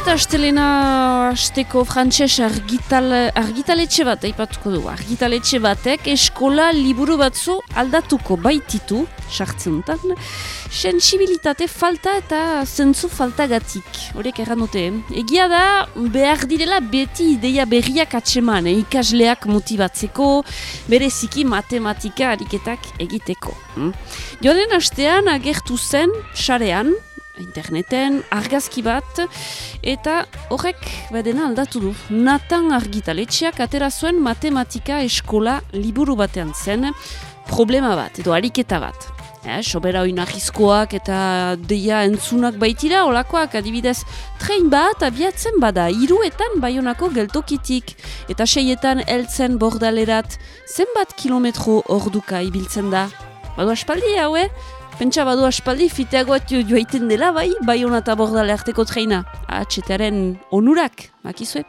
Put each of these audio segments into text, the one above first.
Boita, astelena asteko frantses argital, argitaletxe bat, aipatuko du, argitaletxe batek eskola liburu batzu aldatuko baititu, sartzen dutan, sensibilitate falta eta zentzu faltagatik, horiek erran dute. Egia da, behar direla beti ideia berriak atseman, eh? ikasleak motibatzeko, bereziki matematika ariketak egiteko. Hm? Joden astean agertu zen, sarean, interneten, argazki bat, eta horrek badena aldatu du. Natan argitaletxeak atera zuen matematika eskola liburu batean zen problema bat, edo ariketa bat. Eh, sobera hori eta deia entzunak baitira, olakoak adibidez, trein bat abiatzen bada, iruetan baionako geltokitik, eta seietan heltzen bordalerat, zenbat kilometro orduka ibiltzen da. Badu aspaldi hau, eh? Pentsa badu aspaldi fiteagoat joaiten dela, bai, bai hona eta bordale arteko treina. Atxetaren onurak, bakizue.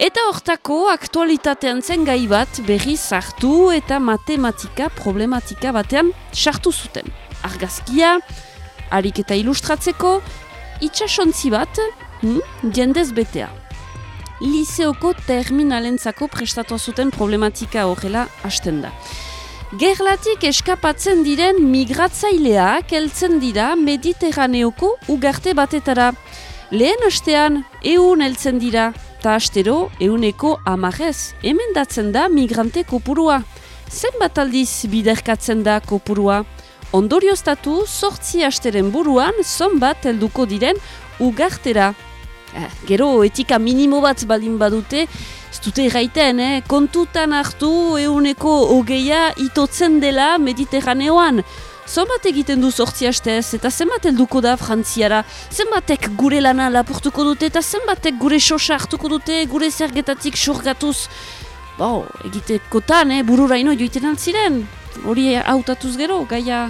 Eta hortako aktualitatean zen gai bat berri sartu eta matematika problematika batean sartu zuten. Argazkia, harik eta ilustratzeko, itxasontzi bat, hm, jendez betea. Liseoko terminalentzako prestatu zuten problematika horrela hasten da. Gerlatik eskapatzen diren migratzaileak heltzen dira mediterraneoko ugarte batetara. Lehen astean, eun heltzen dira, eta astero, euneko amarez, emendatzen da migrante kopurua. Zenbat aldiz biderkatzen da kopurua? Ondorioztatu, sortzi asteren buruan, zonbat helduko diren ugartera. Eh, gero, etika minimo bat balin badute, Ez dute erraiten, eh? kontutan hartu euneko hogeia itotzen dela mediterraneoan. Zomat egiten du sortzi hastez eta zenbat helduko da frantziara. Zenbatek gure lana lapurtuko dute eta zenbatek gure sosa hartuko dute gure zergetatik surgatuz. Bo, egitekotan, eh? bururaino joiten altziren. Hori hautatuz gero, gaia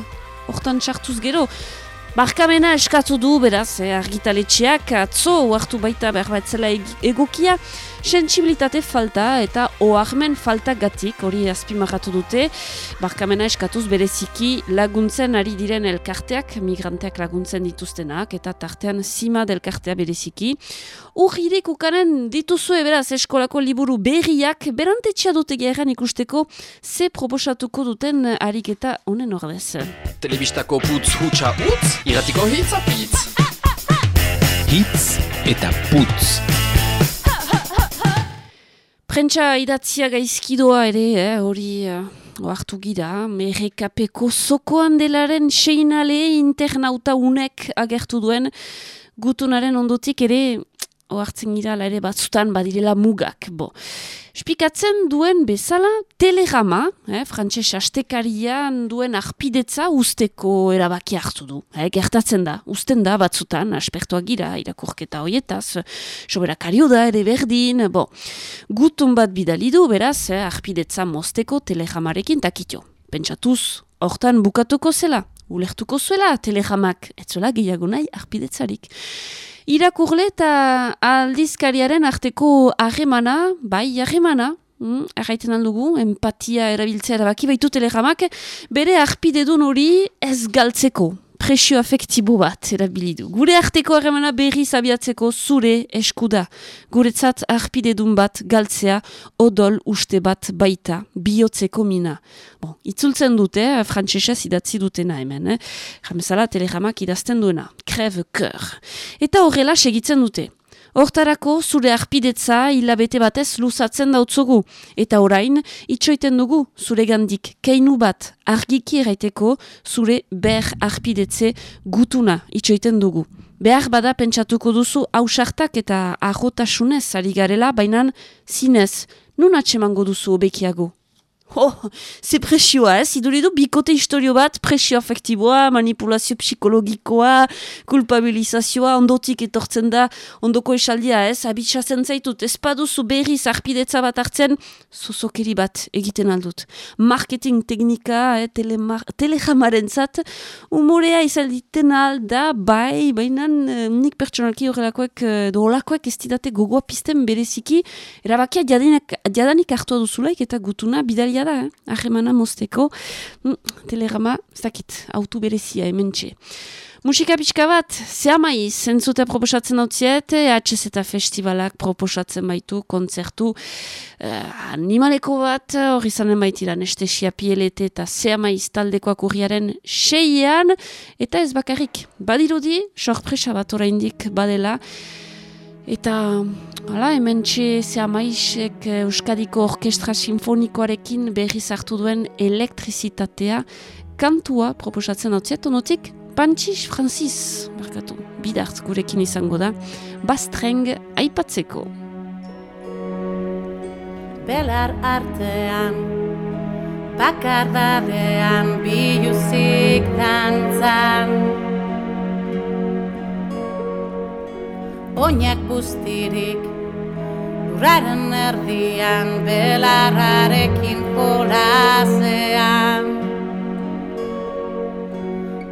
hortan txartuz gero. Barkamena eskatu du, beraz, eh, argitaletxeak, atzo, hartu baita behar batzela egokia, sensibilitate falta eta oarmen falta gatik, hori azpimarratu dute, barkamena eskatuz bereziki laguntzen ari diren elkarteak, migranteak laguntzen dituztenak, eta tartean zima delkartea bereziki. Urririk ukanen dituzue beraz eskolako liburu berriak, berantetxea dute geheran ikusteko, ze proposatuko duten ariketa honen ordez. Telebistako putz hutsa utz, iratiko hitz apitz. Hitz eta putz. Prentsa idatzia gaizkidoa ere, eh, hori eh, oartu gira, merrekapeko zokoan delaren seinale internauta unek agertu duen gutunaren ondotik ere oartzen gira ere batzutan badirela mugak. Bo. Spikatzen duen bezala telegama, eh, frantses astekarian duen arpidetza usteko erabaki hartu du. Eh, gertatzen da, usten da batzutan, aspertuak gira, irakurketa hoietaz, sobera kario da ere berdin, bo. Gutun bat bidali du, beraz, eh, arpidetza mosteko telegamarekin takitio. Pentsatuz, hortan bukatuko zela, ulertuko zuela telegamak, etzola gehiago nahi arpidetzarik. Irakurle eta aldizkariaren arteko ahemana, bai, ahemana, mm, erraiten aldugu, empatia erabiltzea erabaki baitu telegramak, bere arpidedun hori ez galtzeko presio afektibo bat erabilidu. Gure arteko harremana berri zabiatzeko zure eskuda. Guretzat arpidedun bat galtzea odol uste bat baita, bihotzeko mina. Bon, itzultzen dute, eh, frantzesez idatzi dutena hemen. Eh? Jamezala telegramak idazten duena. Kreve kör. Eta horrela segitzen dute. Hortarako zure arpidetza hilabete batez luzatzen dautzugu. Eta orain, itxoiten dugu zure gandik keinu bat argiki eraiteko zure ber arpidetze gutuna itxoiten dugu. Behar bada pentsatuko duzu hausartak eta ahotasunez ari garela, baina zinez, nun atsemango duzu obekiago? Oh, ze presioa, ez? Idure du, bikote historio bat, presio afektiboa, manipulazio psikologikoa, kulpabilizazioa, ondotik etortzen da, ondoko esaldia, ez? Abitsazen zaitut, ez paduzu berri zarpidetza bat hartzen, zozokeri bat egiten aldut. Marketing teknika, eh, telejamaren zat, umorea izalditen alda, bai, baina eh, nik pertsonalki horrelakoek, eh, doolakoek ez didate gogoa pizten bereziki, erabakia jadanik hartua duzulaik eta gutuna bidalia da, eh? ahemana mosteko, mm, telegama, zakit, autu berezia hemen txe. Musika pixka bat, zea maiz, zentzute proposatzen hau ziet, EHZ eta festivalak proposatzen baitu, kontzertu uh, animaleko bat, hori zanen baitiran, estesia pielete eta zea maiz taldekoak urriaren seian, eta ez bakarrik, badirudi, sorpresa bat oraindik badela, eta hala, hemen txe zea maizek Euskadiko Orkestra Sinfonikoarekin berriz hartu duen elektrizitatea, kantua proposatzen hau ziet, onotik, Pantxix Francis, markatu, bidart gurekin izango da, bastreng aipatzeko. Belar artean, bakardadean, biluzik dantzan. Oinak bustirik, lurraren erdian, belarrarekin jolazean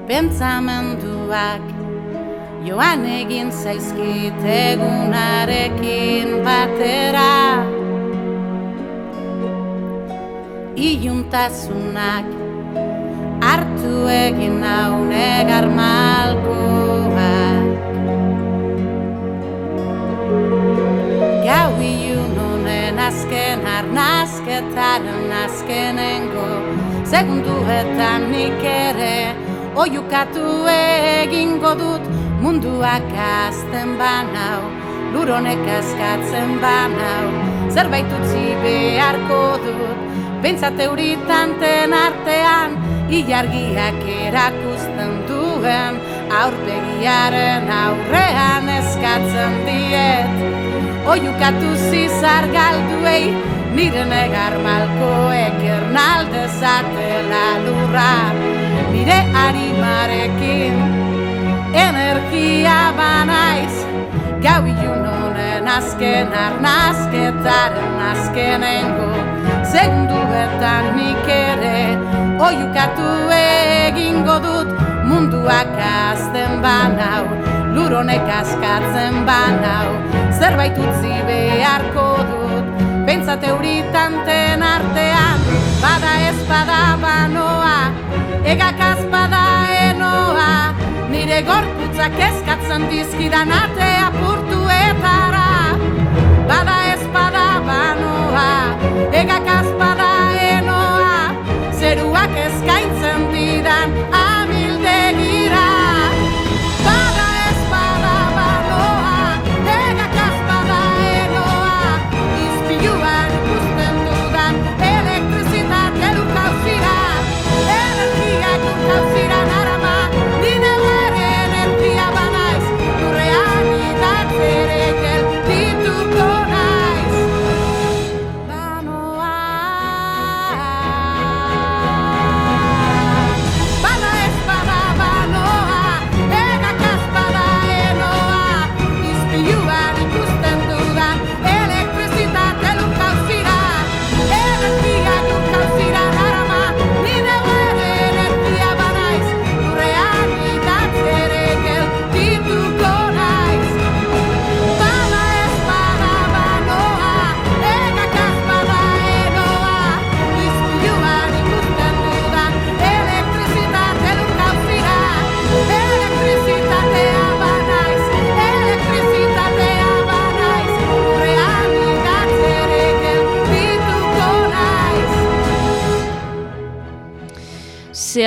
pentsamenduak joan egin zaizkit egunarekin batera. Iuntasunak hartu egin naune garmalkoak Gau iun honen azken arnazketaren azkenengo Segunduetan nik ere oiukatu egingo dut munduak azten banau luronek askatzen banau zerbait utzi beharko dut. Bentsat euritanten artean ilargiak erakusten duen aurpegiaren aurrean eskatzen diet. Oiukatu zizar galduei nire negar malkoek ernaldezatela lurra. Nire harimarekin energia banaiz gau ilun honen azken arnazketaren azkenengo. Segunduetan nik ere oiukatu egingo dut munduak azten banau luronek askatzen banau. Zerbait utzi beharko dut Bentsate huritanten artean, bada ez bada banoa, egak azpada enoa. Nire gorputzak eskatzen dizkidan ate apurtuetara Bada ezpada banoa, egak azpada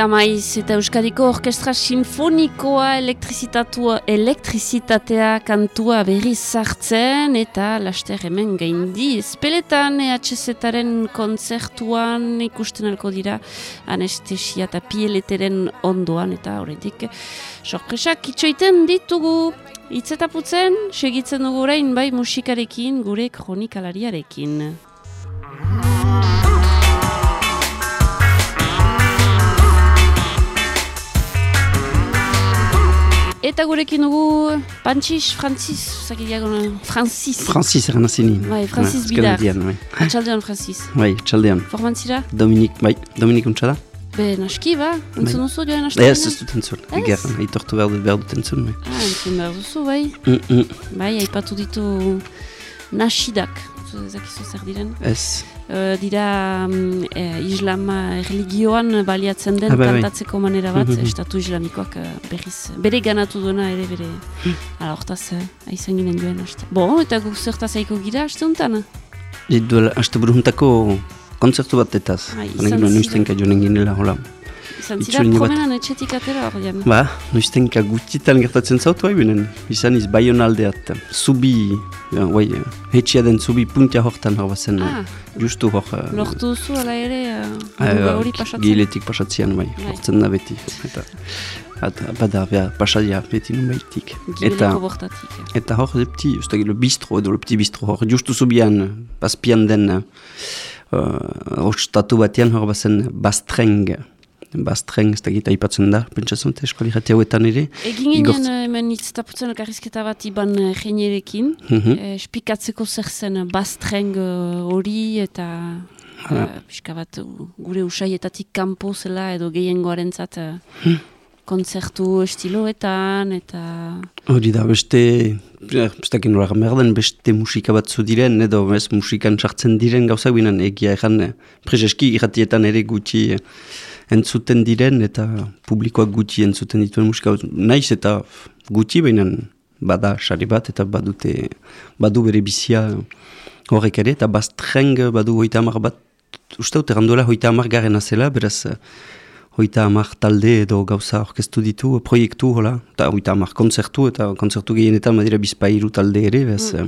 Zea maiz eta Euskadiko Orkestra Sinfonikoa elektrizitatua, elektrizitatea kantua berri zartzen eta laster hemen gaindi espeletan EHZ-aren kontzertuan ikusten alko dira anestesia eta pieleteren ondoan eta horretik sorpresak itxoiten ditugu itzetaputzen segitzen dugu orain bai musikarekin gure kronikalariarekin. Eta gurekin dugu Pantxix, Francis, zakideago, Francis. Francis, eran azini. Bai, Francis Na, Bidar. Bai, bai. Txaldeon, Francis. bai txaldean. Formantzira? Dominik, bai, Dominik untsa da? Be, naski, ba? Entzun Bai. duzu joan naski? Ez, ez dut entzun. Eger, aitortu behar dut behar dut entzun. Bai. Ah, entzun behar duzu, bai. Mm, mm. Bai, aipatu ditu nasidak. Ezakizu zer diren. Ez, Eh, dira mm, eh, islama religioan baliatzen den Ah, bai, bai. kantatzeko manera bat, Mhm. estatu islamikoak eh, berriz, bere ganatu duena ere bere. Hala, hortaz, uh, aizan ginen joen haste. Bo, eta guk zertaz aiko gira haste honetan? duela, haste buruntako kontzertu bat etaz. Bai, Honek izan ziren. noiztenka joanen ginela, hola. Izan zira Itzulin bat. promenan etxetik atera hor jan. Ba, noiztenka gutxitan gertatzen zautu hain binen. Izan iz baion aldeat, zubi, ja, bai, hetxia den zubi puntia hortan hor bazen. Ah, Justu hor, eh, lortu duzu ala ere uh, Ah, muga hori pasatzen. Giletik pasatzean, bai, Bai. hortzen da beti. Eta, eta bada, bea, pasadia beti nun baitik. Gibeleko Eta, eta hor, le pti, usta le bistro, edo le pti bistro, hor, justu zubian, paspian den, uh, ostatu batean hor bazen bastreng. Bastreng, ez da gita aipatzen da, pentsatzen dut eskuali jate hauetan ere. Egin ginen eh, hemen itztaputzen elkarrizketa bat iban uh, jenerekin, Mhm. eh, espikatzeko zer zen eh, bastreng eh, hori eta pixka bat gure usaietatik kanpo zela edo gehiengoaren zat Hmm. kontzertu estiloetan eta Hori da, beste, dakit nola behar beste musika batzu diren, edo ez musikan sartzen diren gauzak binen egia egan, eh, prezeski irratietan ere gutxi eh, entzuten diren, eta publikoak gutxi entzuten dituen musika. Naiz eta gutxi behinan bada sari bat, eta badute, badu bere bizia horrek ere, eta bastreng badu hoita hamar bat, uste dut erranduela hoita hamar garen zela, beraz, hoita hamar talde edo gauza orkestu ditu, proiektu, hola, eta hoita hamar kontzertu, eta kontzertu gehienetan badira bizpairu talde ere, bez, eh,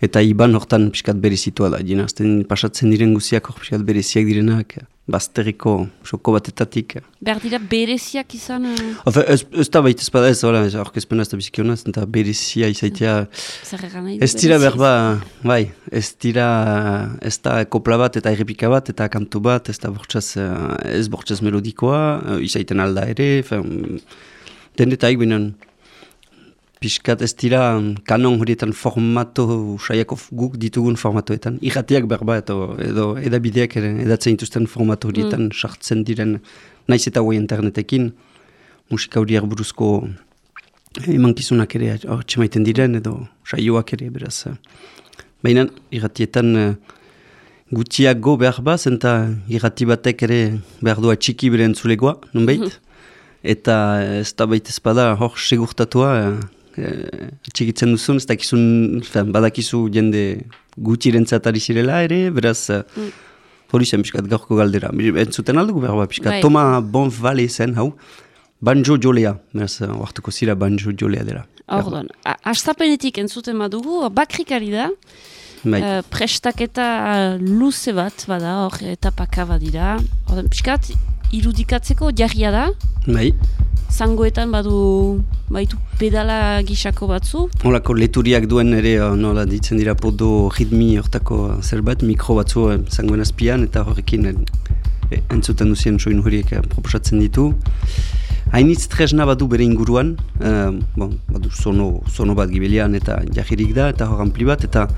eta iban hortan pixkat berezitua da, jena, azten pasatzen diren guziak hor pixkat bereziak direnak, bazterriko soko batetatik. eh. behar dira bereziak izan uh, Ofe, ez, ez da baita ez, hola, ez orkezpena ez da bizikiona, ez da berezia izaitea, zer du Ez dira berezi? berba, bai, ez dira, ez da kopla bat eta errepika bat eta kantu bat, ez da bortxaz, eh, ez bortxaz melodikoa, eh, izaiten alda ere, fen, denetaik binen, pixkat ez dira kanon horietan formato, saiako guk ditugun formatoetan, irratiak berba edo, edo edabideak edatzen dituzten formato horietan sartzen diren, naiz eta guai internetekin, musika horiak buruzko emankizunak ere hortxe maiten diren edo saioak ere beraz. eh. Baina irratietan eh, gutxiago behar ba, zenta irrati batek ere behar du atxiki bere entzulegoa, nunbait. Eta eh, ez da baita ezpada hor segurtatua eh, atxikitzen duzun, ez dakizun, fen, badakizu jende gutxirentzat ari zirela ere, beraz eh, hori zen pixkat gaurko galdera. Entzuten aldugu behar ba, pixkat. Bai. Toma Bonvale zen, hau, banjo jolea, beraz, eh, oartuko zira banjo jolea dela. Orduan, a- hastapenetik entzuten badugu, bakrikari da, Bai. Eh, prestaketa luze bat bada, hor etapaka badira. Orduan, pixkat, irudikatzeko jarria da, Bai, zangoetan badu baitu pedala gisako batzu, holako leturiak duen ere, eh, nola ditzen dira podo ritmi hortako zerbait, mikro batzu eh, zangoen azpian, eta horrekin eh, entzuten duzien soin horiek proposatzen ditu. Hainitz tresna badu bere inguruan, eh, bon, badu sono, sono bat gibelian eta jahirik da, eta hor ampli bat, eta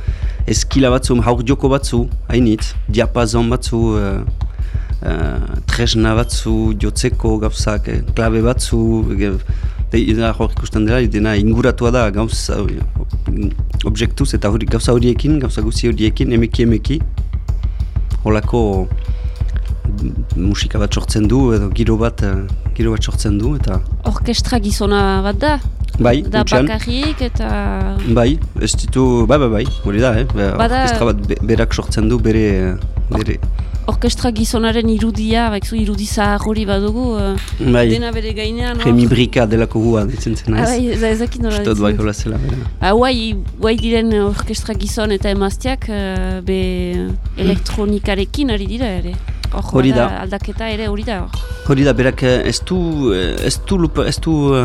eskila batzu, haur joko batzu, hainitz, diapazon batzu, eh, eh, tresna batzu, jotzeko gauzak, eh, klabe batzu, da hor ikusten dela, dena inguratua da gauza, objektuz eta hori, gauza horiekin, gauza guzi horiekin, emeki emeki, holako mm, musika bat sortzen du, edo giro bat, eh, giro bat sortzen du, eta orkestra gizona bat da, bai, da hutsan, bakarrik eta bai, ez ditu, bai, bai, bai, hori da, eh? Bada- orkestra bat be- berak sortzen du bere, bere, orkestra gizonaren irudia, bakizu irudi zahar hori badugu, eh, bai, dena bere gainean. Remi Brika delako gua, ditzen zen, Ah, ez? bai, ez ezakin nola dut bai ditzen. hola zela, bera. Ah, guai, guai diren orkestra gizon eta emazteak eh, be elektronikarekin ari dira ere. Hor Hori da. Aldaketa ere hori da hor. Hori da, berak eh, ez du, eh, ez du, lupa, ez du eh,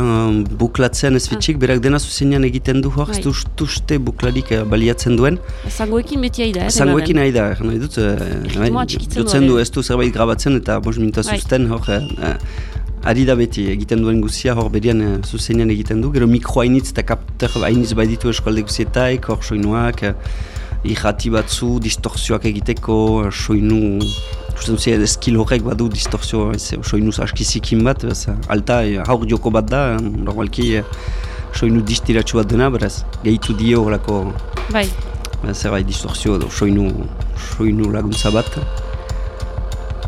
buklatzen ez fitxik, berak dena zuzenean egiten du hor, ez Bai. du uste buklarik eh, baliatzen duen. Zangoekin beti ari da, eh? Zangoekin denaren. nahi dut, du dutzen du, ez du zerbait grabatzen eta bos minuta Bai. zuzten, hor, eh, ari da beti, egiten duen guzia, hor berian eh, zuzenean egiten du, gero mikro hainitz eta kapter hainitz bai ditu eskualde guzietaik, hor soinuak, eh, irrati batzu, distorsioak egiteko, soinu, uste dut zera eskil horrek badu distorsio, soinu askizikin bat, ez, eh, alta, eh, haur joko bat da, normalki, eh, soinu distiratxu bat dena, beraz, gehitu dio horako Bai, zerbait distorzio edo soinu, soinu laguntza bat.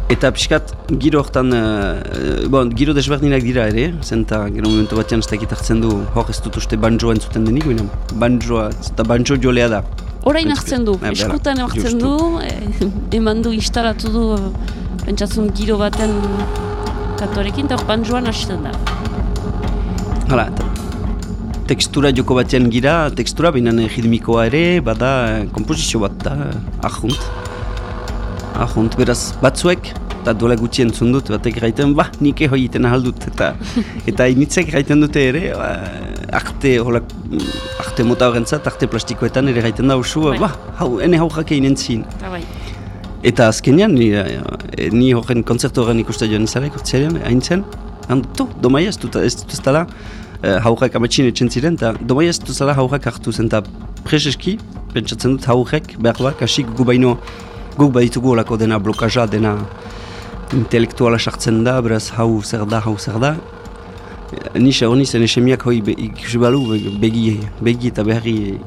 Eta pixkat, giro hortan, uh, bon, giro desberdinak dira ere, zenta gero momentu batean ez dakit hartzen du, hor ez dut uste banjoa entzuten denik, baina banjoa, eta banjo jolea da. Orain hartzen du, Eh, eskutan hartzen du, eh, eman du instalatu du, pentsatzen giro baten kantorekin, eta hor banjoan hasten da. Hala, tekstura joko batean gira, tekstura baina ritmikoa ere, bada komposizio bat da, ahunt. Ahunt, beraz, batzuek, eta duela gutxi entzun dut, batek gaiten, ba, nik eho egiten ahaldut, eta eta initzek gaiten dute ere, ba, arte, hola, arte mota horrentzat, arte plastikoetan ere gaiten da usu, Bai. ba, hau, ene haujak egin entzin. Eta bai, Eta azkenean, ni, eh, ni horren kontzertu horren ikuste joan izarek, urtziaren, hain zen, handu, domaia ez dut, ez dela, eh, haurrak amatxin etxen ziren, eta domaia ez dut zela haurrak hartu zen, eta preseski, pentsatzen dut haurrek, behar bat, kasik gu baino, guk baditugu olako dena blokaja, dena intelektuala sartzen da, beraz hau zer da, hau zer da. Eh, Ni honi zen esemiak hoi be, ikusi balu be- begi, begi eta beharri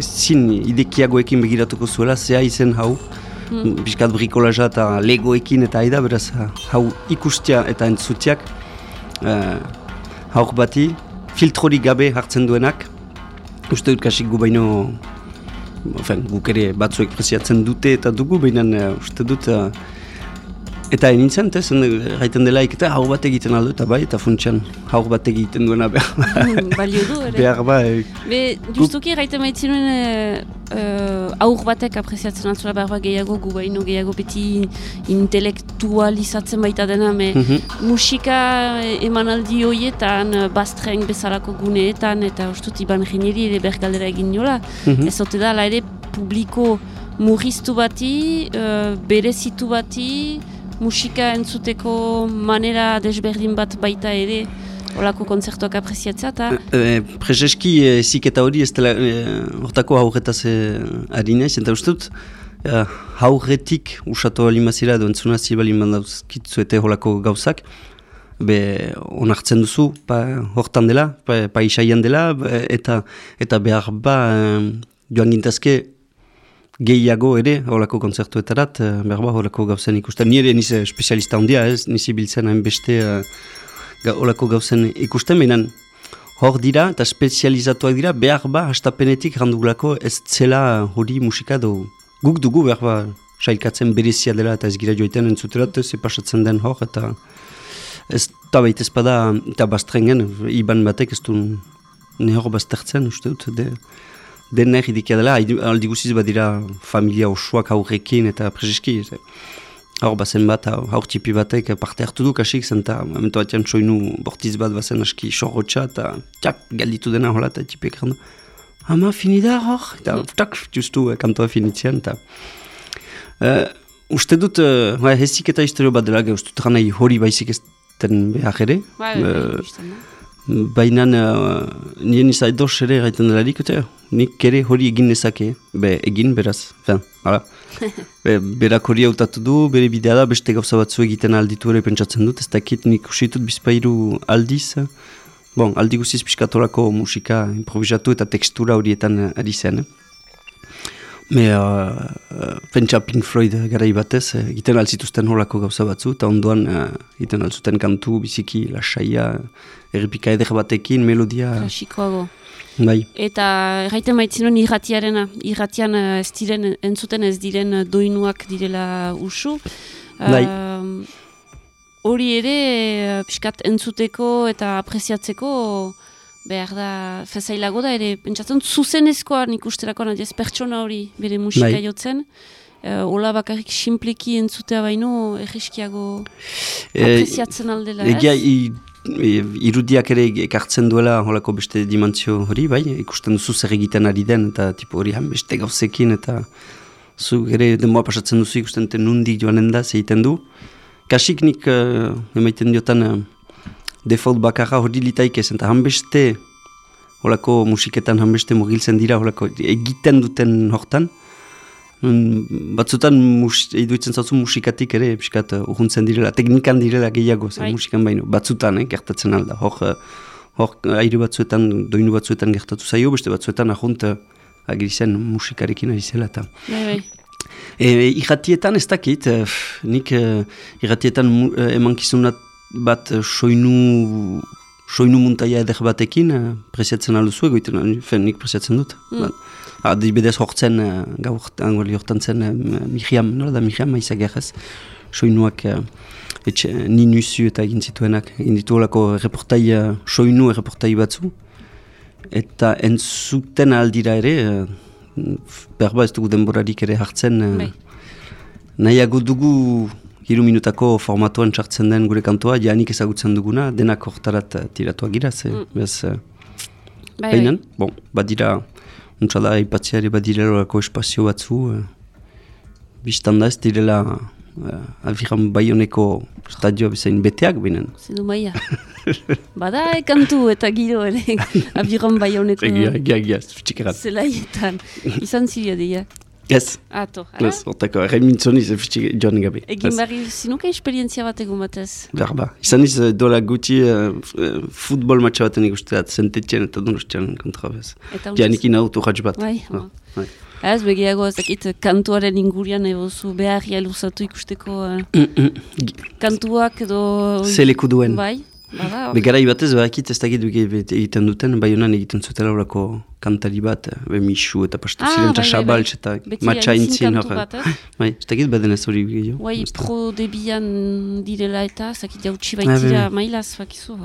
zin idekiagoekin begiratuko zuela, zea izen hau, Hmm. Piskat brikolaja eta legoekin eta aida, beraz hau ikustia eta entzutiak uh, haur bati, filtrorik gabe hartzen duenak, uste dut kasik gu baino, ofen, guk ere batzuek preziatzen dute eta dugu, baina uh, uste dut, uh, eta enintzen, zen gaiten delaik, eta haur bat egiten aldo, eta bai, eta funtsian haur bat egiten duena behar, Hmm, balio du ere. behar ba, eh, Be, justuki gaita maitzinen e, aur batek apreziatzen altzula behar bat gehiago, gu baino gehiago beti intelektualizatzen baita dena, me mhm, musika emanaldi horietan, eh, bastren bezalako guneetan, eta ustut iban jeneri ere bergaldera egin nola, mhm. ez ote da, ala ere publiko murriztu bati, uh, berezitu bati, musika entzuteko manera desberdin bat baita ere, olako kontzertuak apreziatzea, eta E, Prezeski ezik eta hori ez dela e, hortako haurretaz e, ari eta uste dut e, haurretik usatu bali mazira edo entzuna bali mandauzkitzuete holako gauzak, be onartzen duzu, pa, hortan dela, pa, paisaian dela, eta eta behar ba e, joan gintazke gehiago ere, holako kontzertuetarat, e, behar ba holako gauzen ikusten. Nire nize espezialista handia ez, nizi biltzen hainbeste e, ga, holako gauzen ikusten, behinan hor dira eta spezializatuak dira behar ba hastapenetik randugulako ez zela hori musika do guk dugu behar ba sailkatzen berezia dela eta ez gira joiten entzuterat ze pasatzen den hor eta ez da baita ezpada eta bastrengen iban batek ez du ne hor baztertzen uste dut de, den nahi dikia dela aldi- guziz badira familia osoak aurrekin eta prezeski ze- Hor bazen bat, haur tipi batek parte hartu du kasik zen, eta momentu batean soinu bortiz bat bazen aski sorrotxa, eta txak, galditu dena hola, eta tipek errandu. Ama, fini da hor? Eta tak, justu, eh, kantoa finitzean, eta... Uh, uste dut, uh, bai, hezik eta historio bat dela, uste dut hori baizik ez den behar ere. bai, Eh, bai, ikusten da. Baina uh, nien izan edo ere gaiten delarik, eta nik ere hori egin nezake, be egin beraz, fen, hala. be, berak hori hautatu du, bere bidea da, beste gauza batzu egiten alditu ere pentsatzen dut, ez dakit nik usitut bizpairu aldiz, bon, aldi guziz piskatolako musika improvisatu eta tekstura horietan eh, ari zen. Eh? Me, uh, uh, pentsa Pink Floyd garai batez, eh, egiten alzituzten holako gauza batzu, eta ondoan uh, egiten alzuten kantu, biziki, lasaia, errepika eder batekin, melodia, Klasikoago. bai. Eta erraiten maitzinen irratiarena, irratian eh, ez diren, entzuten ez diren eh, doinuak direla usu. Bai. Ehm, Hori ere, eh, pixkat entzuteko eta apreziatzeko behar da, fezailago da ere, pentsatzen zuzenezkoa nik usterako nadiez pertsona hori bere musika Bai. jotzen. Uh, Ola bakarrik simpleki entzutea baino, erreskiago Eh, apreziatzen aldela, ez? Egia, irudiak ere ekartzen duela holako beste dimentsio hori, bai, ikusten duzu zer egiten ari den, eta tipo hori han beste gauzekin, eta zu ere denboa pasatzen duzu ikusten dute nundik joanen da, ze egiten du. Kasik nik uh, emaiten diotan uh, default bakarra hori litaik ez, eta han beste holako musiketan han beste mugiltzen dira holako egiten duten hortan, batzutan mus, iduitzen zauzu musikatik ere, piskat, uh, urruntzen direla, teknikan direla gehiago, zen Bai. musikan baino, batzutan, eh, gertatzen alda, hor, uh, hor aire batzuetan, doinu batzuetan gertatu zaio, beste batzuetan ahunt, uh, agirizen musikarekin ari zela eta. E, irratietan ez dakit, eh, nik e, irratietan emankizunat bat eh, soinu, soinu muntaia eder batekin e, preziatzen alduzu egoiten, fen, nik preziatzen dut. Mm. Ba, Adibidez hortzen, e, gaur angoli hortan zen, e, Miriam, nola da Miriam maiza gerrez, soinuak e, etxe, ninuzu eta egin zituenak, egin dituolako reportai, e, soinu reportai batzu, eta entzuten aldira ere, e, berba ez dugu denborarik ere hartzen, Bai. nahiago dugu hiru minutako formatuan txartzen den gure kantoa, janik ezagutzen duguna, denak hortarat eh, tiratuak gira, ze, Mm. bez, eh, Bai, Baina, bon, badira, untsa da, ipatziari badirelorako espazio batzu, eh, biztan da ez direla eh, abiran baioneko estadio bezain beteak binen. Zidu maia. Bada ekantu eta giro ere, abiron bai honeko Egia, egia, egia, fitxikerat. zelaietan. Izan ziria dira. Ez, Ato, ara? ez, hortako, errein mintzoni ze fitxik joan gabe. Egin barri zinuka esperientzia bat egun batez. Berba. Izan iz, eh, dola gutxi uh, futbol matcha baten ikusteat, zentetxen eta donostian kontra bez. Janikin auto jatz bat. Bai, Ah, bai. Ez, begiago ez dakit kantuaren ingurian egozu beharria luzatu ikusteko eh, mm. kantuak edo... Ze leku duen. Bai, bada. hor. Begarai batez, bakit ez dakit egiten duten, bai honan egiten zutela horako kantari bat, eh, be misu eta pastu Ah, ziren, bai, eta bai, xabaltz bai. eta Beti matxa aintzin intzien kantu hor. bat, ez? Bai, ez dakit baden ez hori gehiago. Ez da. pro debian direla eta, zakit jautsi Ah, baitira bai. mailaz, bakizu.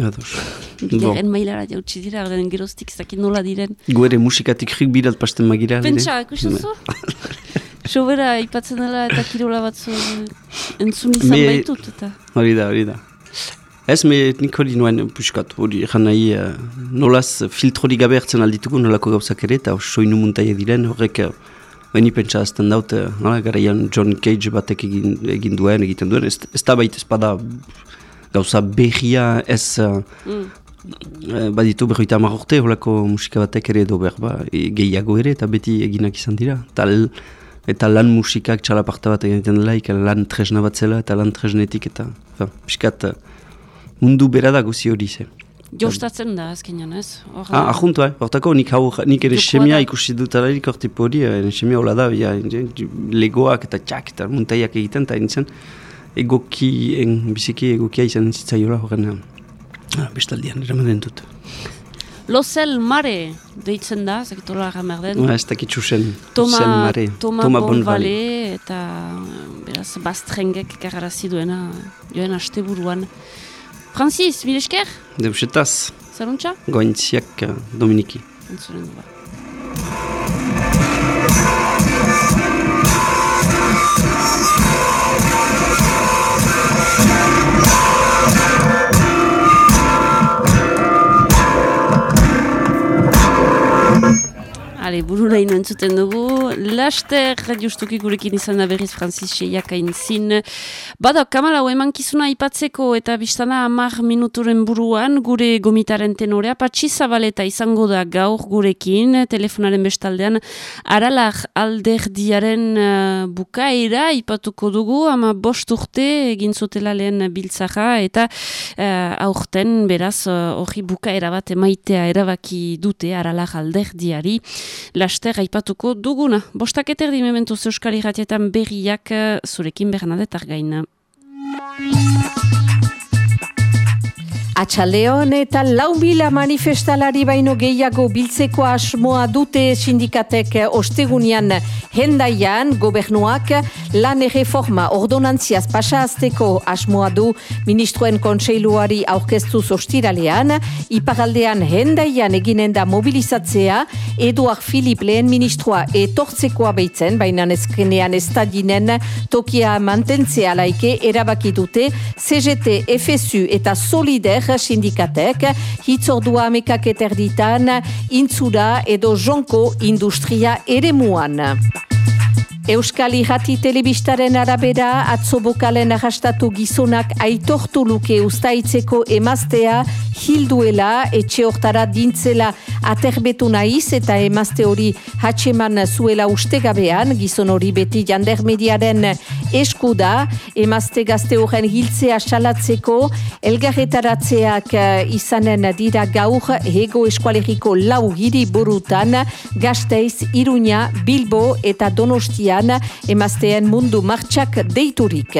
Ados. Bigarren mailara jautsi dira, ordean geroztik zakit nola diren. Gu ere musikatik rik birat pasten magira. Pentsa, ikusten zu? Sobera, ipatzen dela eta kirola batzu entzun izan baitut, eta... Hori da, hori da. Ez me nik hori nuen puskat, hori egan nahi uh, nolaz filtrori gabe hartzen aldituko nolako gauzak ere eta soinu muntaia diren horrek uh, Beni pentsa azten daut, uh, nola, garaian John Cage batek egin, egin duen, egiten duen, ez, ez da baita ez bada gauza berria ez uh, Mm. Eh, baditu berroita hamar urte holako musika batek ere edo behar ba, e, gehiago ere eta beti eginak izan dira. Eta, l- eta lan musikak txalaparta bat egiten delaik, lan tresna bat zela eta lan tresnetik eta fa, piskat eh, mundu bera da guzi hori ze. Jostatzen da, azkenean, ez? Hor, Ah, ahuntu, eh? Hortako nik, hau, nik ere semia ikusi dut alarik hor tipo hori, eh, semia hola da, ja, legoak eta txak eta muntaiak egiten, eta nintzen egoki, en, biziki egokia izan zitzaiola horren ah, bestaldian, eramaden dut. Losel Mare deitzen da, zakitola gamer den. Ba, ez dakit zuzen, Toma, zuzen mare. Toma, Bonvale. Bonvale eta beraz bastrengek garrarazi duena joen asteburuan. Francis, mil esker, Deusetaz, zaruntza? gointziak eh, Dominiki. Entzulen du Ale, burura ino entzuten dugu. Laster, justuki gurekin izan da berriz Francis Seiak zin. Bada, kamalau emankizuna ipatzeko eta biztana amar minuturen buruan gure gomitaren tenorea patxi zabaleta izango da gaur gurekin telefonaren bestaldean aralar alderdiaren uh, bukaera ipatuko dugu ama bost urte egin zutela lehen biltzaja eta uh, aurten beraz uh, hori bukaera bat emaitea erabaki dute aralar alderdiari laster aipatuko duguna. Bostak eterdi mementuz Euskal Irratietan berriak eh, zurekin bernadetar gaina. Atxaleon eta lau mila manifestalari baino gehiago biltzeko asmoa dute sindikatek ostegunian hendaian gobernuak lan erreforma ordonantziaz pasa azteko asmoa du. Ministroen kontseiluari aurkeztu ostiralean iparaldean hendaian eginen da mobilizatzea Eduard Filip lehen ministroa etortzekoa beitzen, baina ezkenean ez da dinen tokia mantentzea laike erabaki dute. CGT, FSU eta Solider sindikatek hitzordua amekak eterditan intzura edo jonko industria eremuan. Euskal Irrati Telebistaren arabera atzo bokalen arrastatu gizonak aitortu luke ustaitzeko emaztea hilduela etxe hortara dintzela aterbetu naiz eta emazte hori hatxeman zuela ustegabean gizon hori beti jandermediaren eskuda emazte gazte horren hiltzea salatzeko elgarretaratzeak eh, izanen dira gaur hego eskualeriko lau giri burutan gazteiz, Iruña, Bilbo eta Donostia emazteen mundu martxak deiturik.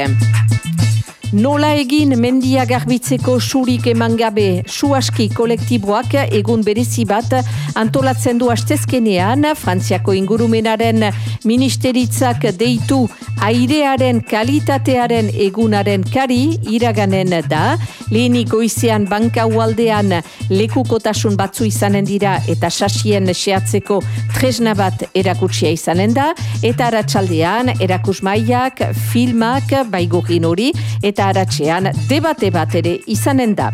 Nola egin mendia garbitzeko surik eman gabe? Suaski kolektiboak egun berezi bat antolatzen du astezkenean Frantziako ingurumenaren ministeritzak deitu airearen kalitatearen egunaren kari iraganen da. Lehenik goizean banka ualdean lekukotasun batzu izanen dira eta sasien seatzeko tresna bat erakutsia izanen da. Eta aratsaldean erakusmaiak filmak baigokin hori eta eta aratxean debate bat ere izanen da.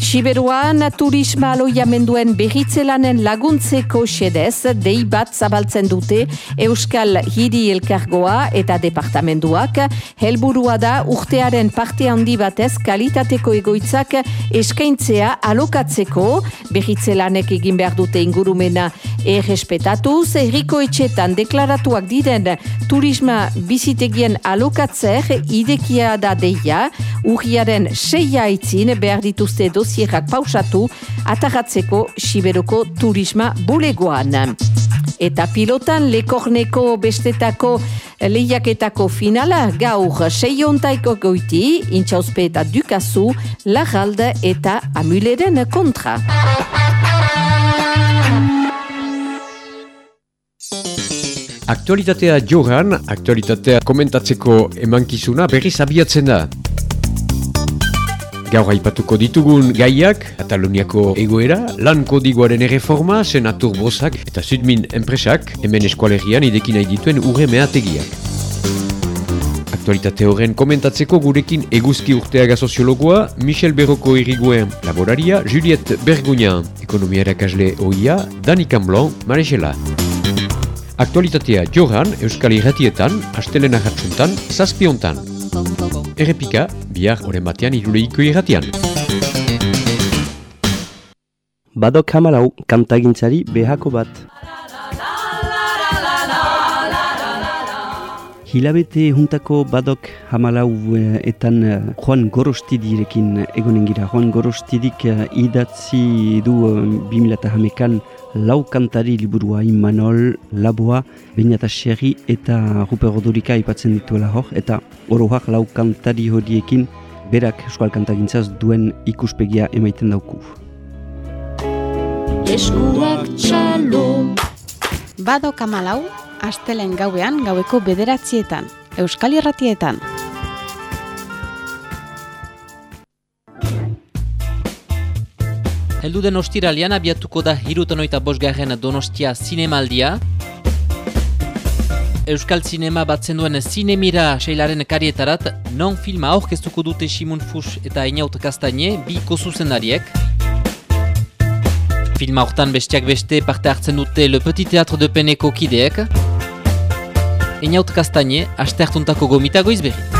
Siberuan turisma aloiamenduen berritzelanen laguntzeko xedez, dei bat zabaltzen dute Euskal Hiri Elkargoa eta Departamenduak, helburua da urtearen parte handi batez kalitateko egoitzak eskaintzea alokatzeko, berritzelanek egin behar dute ingurumena errespetatuz, erriko etxetan deklaratuak diren turisma bizitegien alokatzer idekia da deia, urriaren seia itzin behar dituzte dozi dosierak pausatu atagatzeko Siberoko turisma bulegoan. Eta pilotan lekorneko bestetako lehiaketako finala gaur seiontaiko goiti, intxauzpe eta dukazu, lagalde eta amuleren kontra. Aktualitatea joran, aktualitatea komentatzeko emankizuna berriz abiatzen da. Gaur haipatuko ditugun gaiak, Kataloniako egoera, lan kodiguaren erreforma, senatur bozak eta zudmin enpresak, hemen eskualerian idekin nahi dituen urre mehategiak. Aktualitate horren komentatzeko gurekin eguzki urteaga soziologoa, Michel Berroko iriguen laboraria, Juliette Bergugna, ekonomia erakasle OIA, Dani Camblon, Marexela. Aktualitatea joran, Euskal Irratietan, Astelena Hatsuntan, Zazpiontan. Errepika, bihar oren batean iruleiko irratian. Badok hamalau kantagintzari behako bat. Hilabete juntako badok hamalau eh, etan uh, Juan Gorostidirekin egonen gira. Juan Gorostidik uh, idatzi du uh, 2008an lau kantari liburua Imanol, Laboa, Beñata Xerri eta Ruper Odorika ipatzen dituela hor. Eta oroak lau kantari horiekin berak eskual kantagintzaz duen ikuspegia emaiten dauku. Eskuak txalo Bado kamalau, astelen gauean gaueko bederatzietan, Euskal Irratietan. Heldu den ostiralian abiatuko da hirutan oita bosgarren donostia zinemaldia. Euskal Zinema batzen duen Zinemira seilaren karietarat, non filma aurkeztuko dute Simon Fus eta Inaut Kastaine, bi zuzendariek. Filma hortan bestiak beste parte hartzen dute Le Petit Teatro de Peneko kideek. Inaut Kastaine, aste hartuntako gomitago izberri.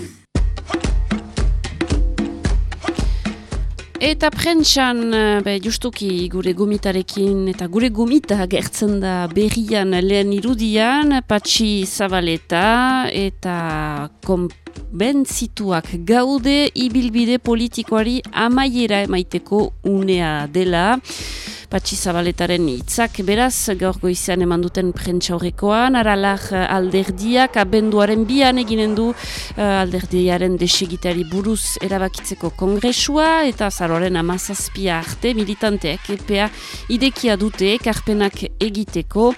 Eta prentxan, be, justuki gure gomitarekin eta gure gomita gertzen da berrian lehen irudian, patxi zabaleta eta komp bentzituak gaude ibilbide politikoari amaiera emaiteko unea dela. Patxi Zabaletaren hitzak beraz, gaur goizean eman duten prentsa horrekoan, aralak alderdiak, abenduaren bian eginen du uh, alderdiaren desegitari buruz erabakitzeko kongresua, eta zaroaren amazazpia arte militanteak epea idekia dute, karpenak egiteko,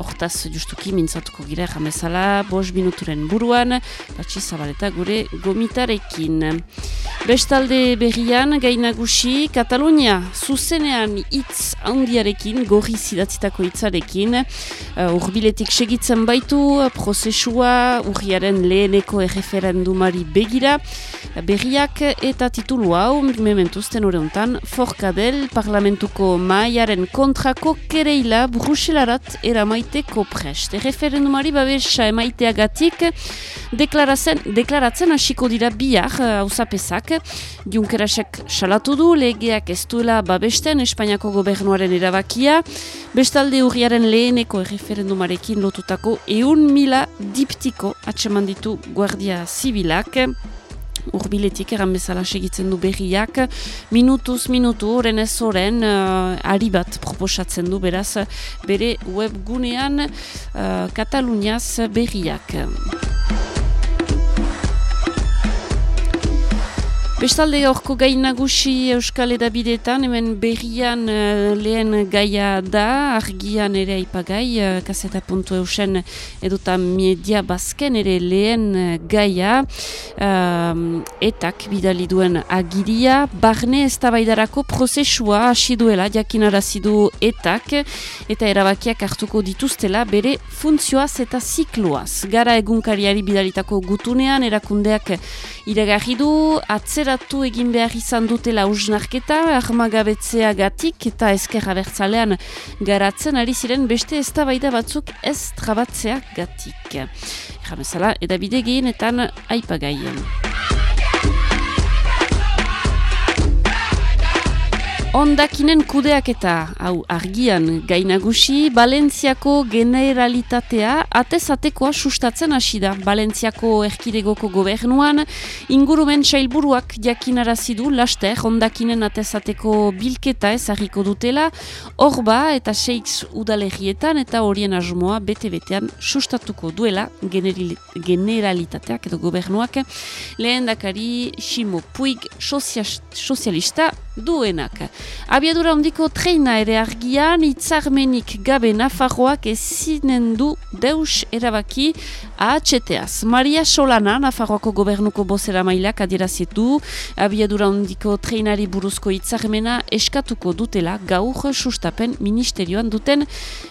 hortaz justuki mintzatuko gira jamezala, bos minuturen buruan, batxi zabaleta gure gomitarekin. Bestalde berrian, gainagusi, Katalunia, zuzenean hitz handiarekin, gorri zidatzitako hitzarekin, uh, urbiletik segitzen baitu, prozesua, urriaren leheneko erreferendumari begira, berriak eta titulu hau, mementuzten horreuntan, Forkadel, parlamentuko maiaren kontrako kereila Bruselarat eramaiteko prest. Erreferendumari babesa emaiteagatik, deklaratzen, deklaratzen hasiko dira bihar hausapesak, Junkerasek salatu du, legeak ez duela babesten Espainiako gobernuaren erabakia, bestalde hurriaren leheneko erreferendumarekin lotutako eun mila diptiko atseman ditu Guardia Zibilak, urbiletik eran bezala segitzen du berriak, minutuz minutu, horren ez horren, uh, ari bat proposatzen du, beraz, bere webgunean uh, Kataluniaz berriak. Bestalde gaurko gai nagusi Euskal Edabidetan, hemen berrian uh, lehen gaia da, argian ere aipagai, uh, kaseta puntu eusen eduta media bazken ere lehen uh, gaia, etak bidali duen agiria, barne ez tabaidarako prozesua hasi duela jakinarazidu etak, eta erabakiak hartuko dituztela bere funtzioaz eta zikloaz. Gara egunkariari bidalitako gutunean, erakundeak iragarri du, atzera atzeratu egin behar izan dutela usnarketa, armagabetzea gatik eta ezkerra bertzalean garatzen ari ziren beste eztabaida batzuk ez trabatzea gatik. Jamezala, edabide gehienetan aipagaien. Ondakinen kudeak eta hau argian gainagusi, Balentziako generalitatea atezatekoa sustatzen hasi da. Balentziako erkidegoko gobernuan, ingurumen sailburuak jakinarazi du laster ondakinen atezateko bilketa ezagiko dutela, horba eta seix udalerrietan eta horien asmoa bete-betean sustatuko duela generalitateak edo gobernuak. Lehen dakari, Ximo Puig sozialista duenak. Abiadura hondiko treina ere argian, itzarmenik gabe Nafarroak ezinen du deus erabaki ahatxeteaz. Maria Solana, Nafarroako gobernuko bozera mailak adierazietu, abiadura hondiko treinari buruzko itzarmena eskatuko dutela gaur sustapen ministerioan duten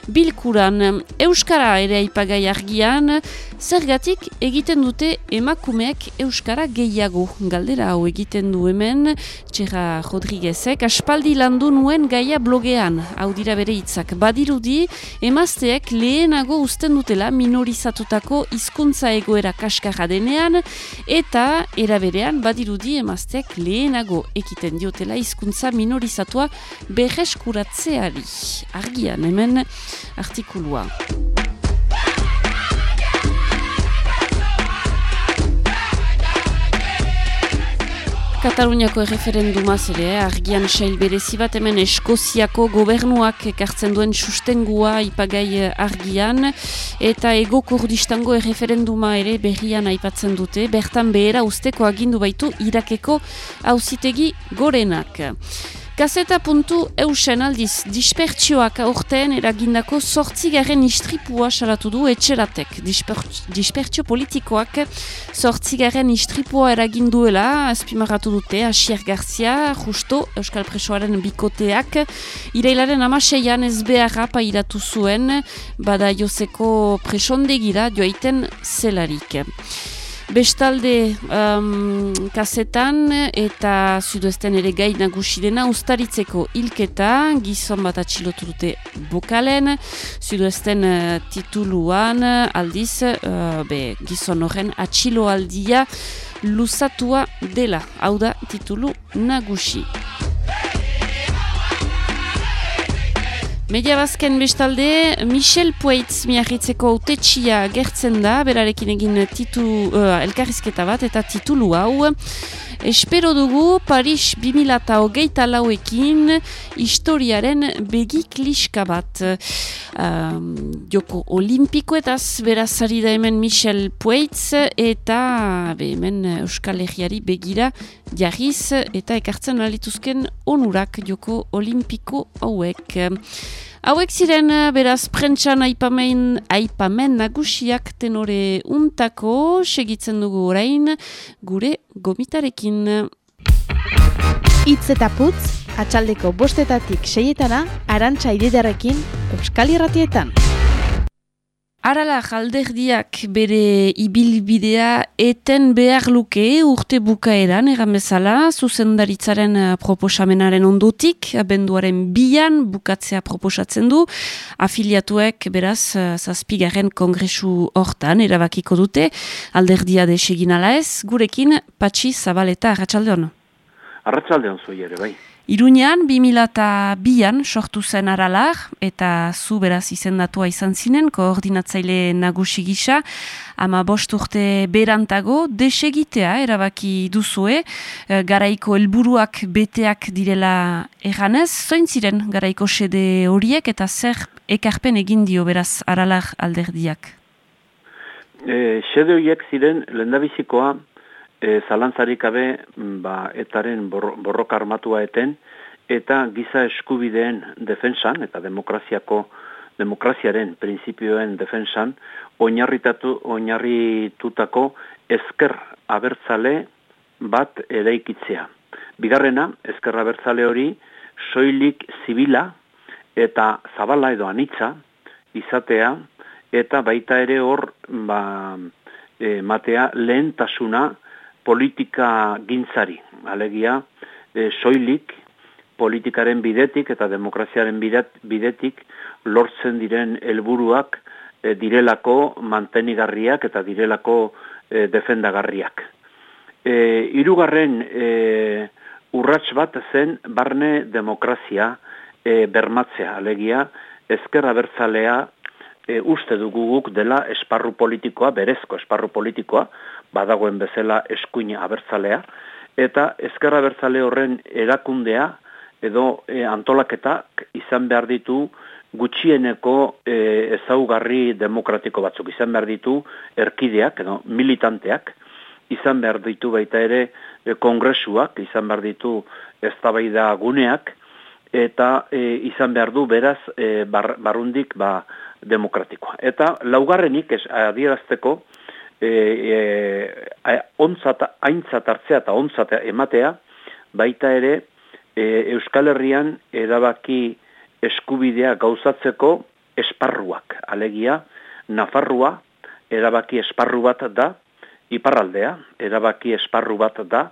bilkuran. Euskara ere aipagai argian, zergatik egiten dute emakumeak Euskara gehiago. Galdera hau egiten du hemen, txera Rodri Rodriguezek aspaldi landu nuen gaia blogean, hau dira bere hitzak. Badirudi, emazteek lehenago uzten dutela minorizatutako hizkuntza egoera kaskarra denean, eta eraberean badirudi emazteek lehenago ekiten diotela hizkuntza minorizatua berreskuratzeari. Argian, hemen artikulua. Kataluniako erreferendumaz ere, argian sail berezi bat hemen Eskoziako gobernuak ekartzen duen sustengua ipagai eh, argian, eta ego kurdistango erreferenduma ere berrian aipatzen dute, bertan behera usteko agindu baitu Irakeko hauzitegi gorenak. Gazeta puntu eusen aldiz, dispertsioak aurten eragindako sortzigaren istripua salatu du etxeratek. Dispertsio politikoak sortzigaren istripua eraginduela, azpimarratu dute, Asier Garzia, justo, Euskal Presoaren bikoteak, irailaren amaseian ez beharra pairatu zuen, bada jozeko presondegira joaiten zelarik. Bestalde um, kasetan eta zuduesten ere gai nagusidena ustaritzeko hilketa, gizon bat atxilotu dute bokalen, zuduesten uh, tituluan aldiz, uh, be, gizon horren atxiloaldia luzatua dela, hau da titulu nagusi. Media bazken bestalde, Michel Pueitz miahitzeko autetxia gertzen da, berarekin egin titu, uh, elkarrizketa bat eta titulu hau. Espero dugu Paris 2008 lauekin historiaren begik liska bat. Um, joko olimpikoetaz beraz ari da hemen Michel Pueitz eta be, hemen Euskal Herriari begira jarriz eta ekartzen alituzken onurak joko olimpiko hauek. Hauek ziren beraz prentsan aipamen, aipamen nagusiak tenore untako, segitzen dugu orain gure gomitarekin. Itz eta putz, atxaldeko bostetatik seietana, arantxa ididarekin, Euskal Irratietan. Arala jalderdiak bere ibilbidea eten behar luke urte bukaeran egan bezala, zuzendaritzaren eh, proposamenaren ondotik, abenduaren bian bukatzea proposatzen du, afiliatuek beraz eh, zazpigaren kongresu hortan erabakiko dute, alderdia desegin ala ez, gurekin patxi zabaleta, arratsaldeon. Arratxaldeon zoi ere, bai. Iruñean, 2002an sortu zen aralar, eta zu beraz izendatua izan zinen, koordinatzaile nagusi gisa, ama bost urte berantago, desegitea erabaki duzue, e, garaiko helburuak beteak direla erranez, zoin ziren garaiko sede horiek, eta zer ekarpen egin dio beraz aralar alderdiak? E, sede horiek ziren, lendabizikoa, e, zalantzarik gabe ba, etaren borroka armatua eten, eta giza eskubideen defensan, eta demokraziako demokraziaren printzipioen defensan, oinarritatu, oinarritutako ezker abertzale bat eraikitzea. Bigarrena, ezker abertzale hori, soilik zibila eta zabala edo anitza izatea, eta baita ere hor, ba, e, matea lehentasuna politika gintzari, alegia, e, soilik, politikaren bidetik eta demokraziaren bidetik lortzen diren helburuak e, direlako mantenigarriak eta direlako e, defendagarriak. E, irugarren e, urrats bat zen barne demokrazia e, bermatzea, alegia, ezkerra bertzalea e, uste duguguk dela esparru politikoa, berezko esparru politikoa, badagoen bezala eskuina abertzalea, eta ezkerra abertzale horren erakundea edo e, antolaketak izan behar ditu gutxieneko e, ezaugarri demokratiko batzuk izan behar ditu erkideak edo militanteak izan behar ditu baita ere e, kongresuak izan behar ditu eztabaida guneak eta e, izan behar du beraz e, bar, barrundik ba, demokratikoa. Eta laugarrenik ez adierazteko e, e, onzat, aintzat hartzea eta onzat ematea, baita ere e, Euskal Herrian erabaki eskubidea gauzatzeko esparruak. Alegia, Nafarrua erabaki esparru bat da, iparraldea erabaki esparru bat da,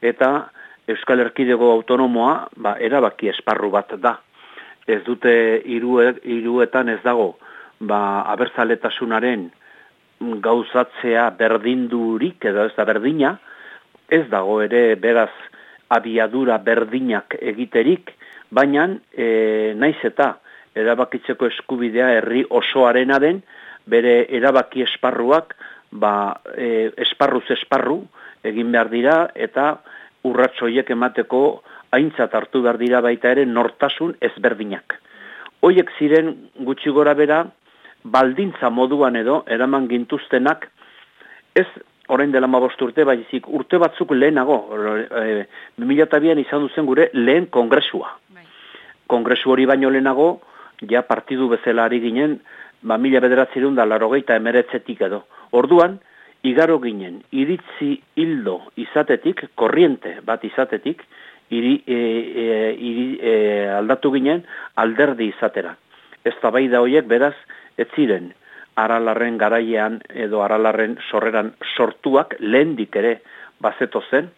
eta Euskal Herkidego autonomoa ba, erabaki esparru bat da. Ez dute hiruetan ez dago ba, abertzaletasunaren gauzatzea berdindurik edo ez da berdina, ez dago ere beraz abiadura berdinak egiterik, baina e, naiz eta erabakitzeko eskubidea herri osoarena den, bere erabaki esparruak ba, e, esparruz esparru egin behar dira eta urratsoiek emateko aintzat hartu behar dira baita ere nortasun ezberdinak. Hoiek ziren gutxi gora bera, baldintza moduan edo eraman gintuztenak ez orain dela mabost urte, baizik urte batzuk lehenago, e, 2002an izan duzen gure lehen kongresua. Bai. Kongresu hori baino lehenago, ja partidu bezala ari ginen, ba, mila bederatzerun da larogeita emeretzetik edo. Orduan, igaro ginen, iritzi hildo izatetik, korriente bat izatetik, iri, e, e, iri, e, aldatu ginen alderdi izatera. Ez da horiek beraz, ez ziren aralarren garaian edo aralarren sorreran sortuak lehendik ere bazeto zen,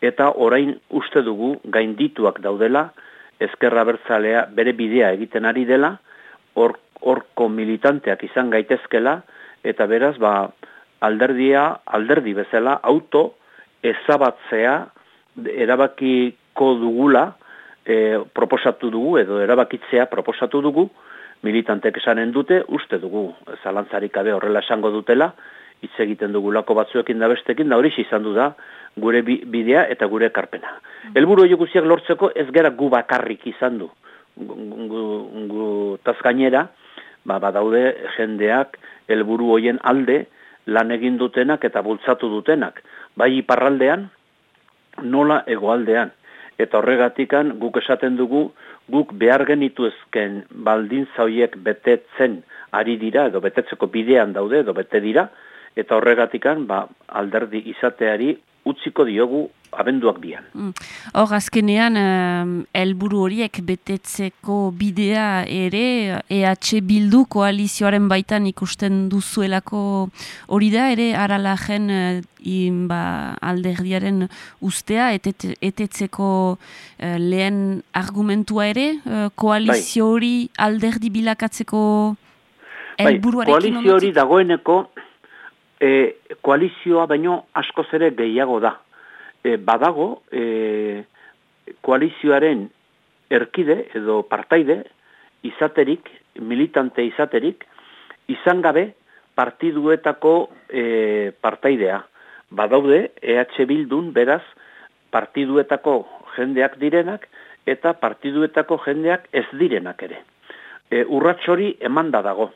eta orain uste dugu gaindituak daudela, ezkerra bertzalea bere bidea egiten ari dela, horko militanteak izan gaitezkela, eta beraz, ba, alderdia, alderdi bezala, auto ezabatzea erabakiko dugula, e, proposatu dugu, edo erabakitzea proposatu dugu, militantek esanen dute, uste dugu, zalantzarik abe horrela esango dutela, hitz egiten dugulako batzuekin da bestekin, da hori izan du da, gure bidea eta gure karpena. Mm. Elburu hori lortzeko ez gara gu bakarrik izan du. Gu, tazkainera, ba, badaude jendeak helburu hoien alde lan egin dutenak eta bultzatu dutenak. Bai iparraldean, nola egoaldean. eta horregatikan guk esaten dugu, guk behar genituzken baldin zauiek betetzen ari dira, edo betetzeko bidean daude, edo bete dira, eta horregatikan ba, alderdi izateari utziko diogu abenduak bian. Mm. Hor, azkenean, helburu horiek betetzeko bidea ere, EH Bildu koalizioaren baitan ikusten duzuelako hori da, ere, aralajen uh, ba, alderdiaren ustea, etet, etetzeko uh, lehen argumentua ere, uh, koalizio bai. hori alderdi bilakatzeko bai, helburuarekin bai, koalizio hori dagoeneko, e, koalizioa baino askoz ere gehiago da. E, badago, e, koalizioaren erkide edo partaide izaterik, militante izaterik, izan gabe partiduetako e, partaidea. Badaude, EH Bildun beraz partiduetako jendeak direnak eta partiduetako jendeak ez direnak ere. E, urratxori emanda dago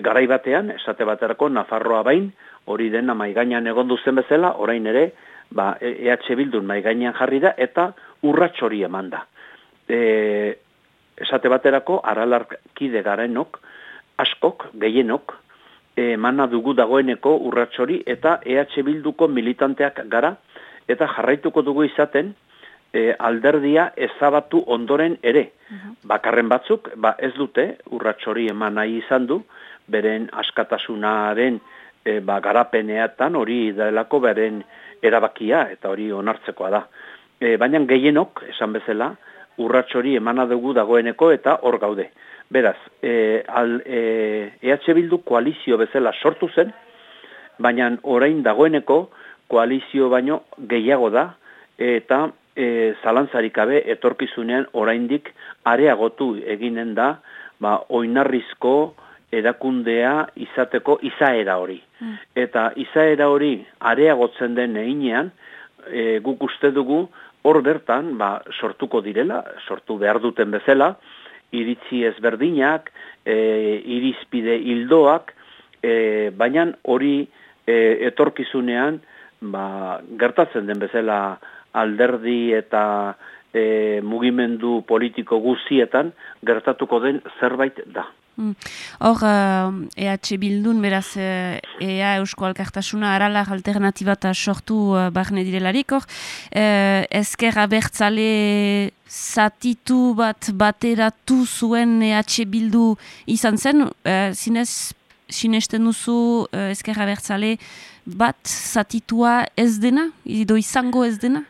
garai batean, esate baterako Nafarroa bain, hori dena maigainan egon duzen bezala, orain ere, ba, EH Bildun maigainan jarri da, eta urrats hori eman da. E, esate baterako, aralarkide garenok, askok, gehienok, emana dugu dagoeneko urrats hori, eta EH Bilduko militanteak gara, eta jarraituko dugu izaten, e, alderdia ezabatu ondoren ere. Mhm. Bakarren batzuk, ba ez dute, urrats hori eman nahi izan du, beren askatasunaren e, ba, garapeneatan hori delako beren erabakia eta hori onartzekoa da. E, Baina gehienok, esan bezala, urrats hori emana dugu dagoeneko eta hor gaude. Beraz, e, al, e, EH Bildu koalizio bezala sortu zen, baina orain dagoeneko koalizio baino gehiago da, eta e, zalantzarik abe etorkizunean oraindik areagotu eginen da, ba, oinarrizko, erakundea izateko izaera hori. Mm. Eta izaera hori areagotzen den einean, e, guk uste dugu hor bertan ba, sortuko direla, sortu behar duten bezala, iritzi ezberdinak, e, irizpide hildoak, e, baina hori e, etorkizunean ba, gertatzen den bezala alderdi eta e, mugimendu politiko guzietan gertatuko den zerbait da. Mm. Hor, uh, EH Bildun, beraz, uh, EA Eusko Alkartasuna aralar alternatibata sortu uh, barne direlarik, hor, uh, ezker abertzale zatitu bat bateratu zuen EH Bildu izan zen, uh, zinez, sinesten duzu uh, ezker abertzale bat zatitua ez dena, ido izango ez dena?